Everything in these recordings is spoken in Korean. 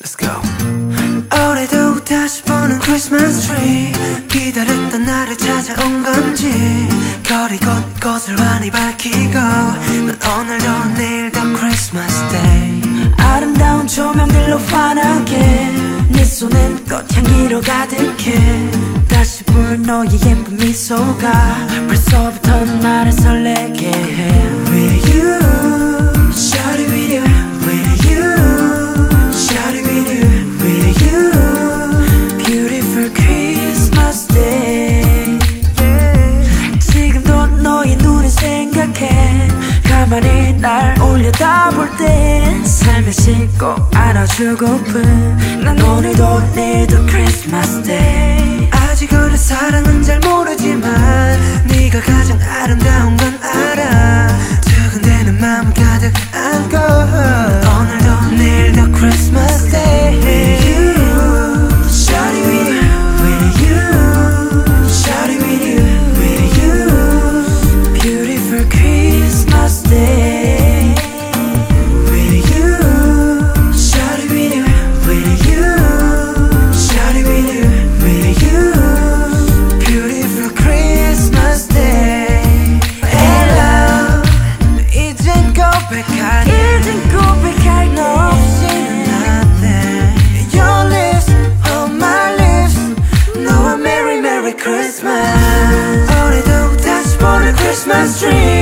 Let's go. 올해도 다시 보는 크리스마스 트리 기다렸던 날을 찾아온 건지. 거리 곳곳을 환히 밝히고. 난 오늘도 내일도 Christmas Day 아름다운 조명들로 환하게. 네 손엔 꽃향기로 가득해. 다시 볼 너의 예쁜 미소가 벌써부터 나를 설레게 해 생각해. 가만히 날 올려다볼 때 살며시 꼭 안아주고픈 난 오늘도 내일도 Christmas Day Christmas 올해도 다시 보는 Christmas tree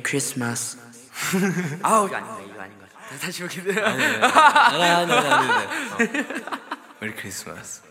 메리 크리스마스 아우 이거 아닌가 이거 아닌가 다시 보게 돼 아니 아니 아니 아니. 메리 크리스마스.